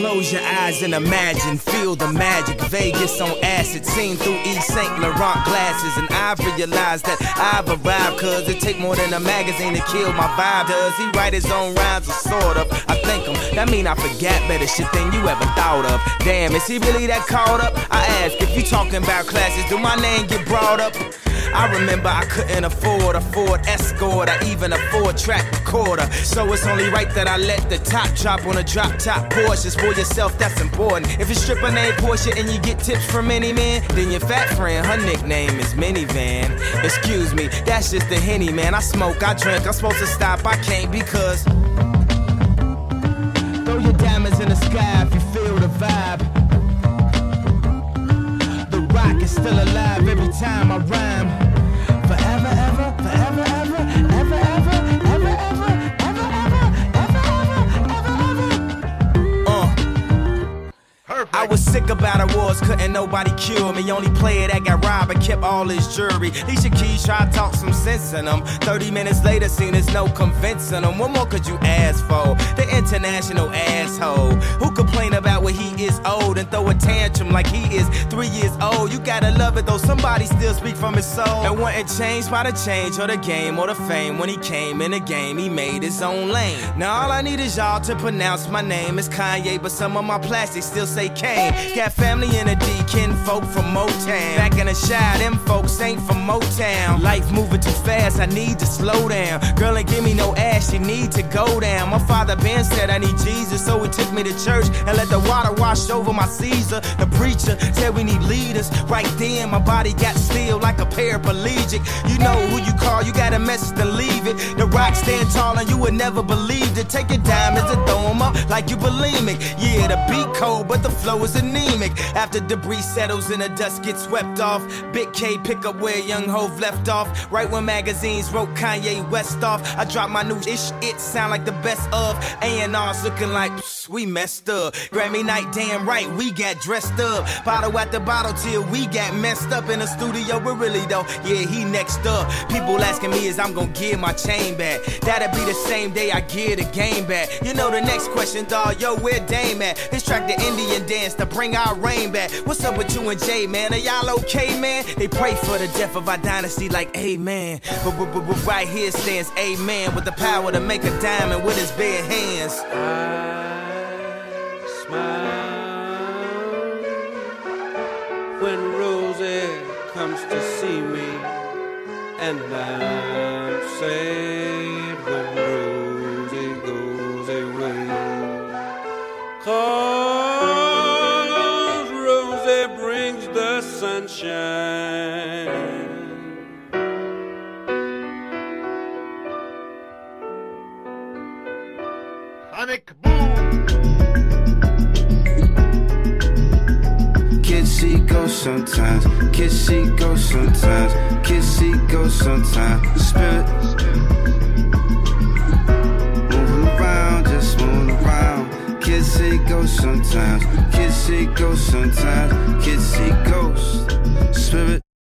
Close your eyes and imagine, feel the magic. Vegas on acid, seen through Yves St. Laurent glasses. And I've realized that I've arrived, cause it take more than a magazine to kill my vibe. Does he write his own rhymes or sort of? I think him, that mean I forget better shit than you ever thought of. Damn, is he really that caught up? I ask, if you talking about classes, do my name get brought up? I remember I couldn't afford a Ford Escort or even a four track recorder. So it's only right that I let the top drop on a drop top Porsches for yourself, that's important. If it's stripper name Porsche and you get tips from any man, then your fat friend, her nickname is Minivan. Excuse me, that's just the Henny, man. I smoke, I drink, I'm supposed to stop, I can't because. Throw your diamonds in the sky if you feel the vibe. The rock is still alive every time I rhyme. I was sick about awards, couldn't nobody cure me. Only player that got robbed and kept all his jewelry. Alicia Keys tried to talk some sense in them. 30 minutes later, seen there's no convincing them. What more could you ask for? The international asshole who complain about when he is old and throw a tantrum like he is three years old. You gotta love it though, somebody still speak from his soul. And wasn't changed by the change or the game or the fame. When he came in the game, he made his own lane. Now all I need is y'all to pronounce my name is Kanye, but some of my plastics still say Got family in D, kin folk from Motown. Back in the Chi, them folks ain't from Motown. Life moving too fast, I need to slow down. Girl ain't give me no ass, she need to go down. Father Ben said I need Jesus, so he took me to church and let the water wash over my Caesar. The preacher said we need leaders. Right then, my body got still like a paraplegic. You know who you call, you got a message to leave it. The rock stand tall and you would never believe it. Take your diamonds and throw them up like you bulimic. Yeah, the beat cold, but the flow is anemic. After debris settles and the dust gets swept off, Big K pick up where Young Hove left off. Right when magazines wrote Kanye West off, I dropped my new ish. It sound like the best of A&R's looking like we messed up. Grammy night, damn right, we got dressed up. Bottle at the bottle till we got messed up in the studio. But really though, yeah, he next up. People asking me is I'm gonna give my chain back. That'll be the same day I give the game back. You know the next question, dawg, yo, where Dame at? This track the Indian dance to bring our rain back. What's up with you and Jay, man? Are y'all okay, man? They pray for the death of our dynasty like amen. But right here stands amen with the power to make a diamond with his bare hands. I smile when Rosie comes to see me, and I'm sad when Rosie goes away. Cause Rosie brings the sunshine. Sonic boom. Kids see ghosts sometimes. Kids see ghosts sometimes. Kids see ghosts sometimes. Spirit moving around, just moving around. Kids see ghosts sometimes. Kids see ghosts sometimes. Kids see ghosts. Spirit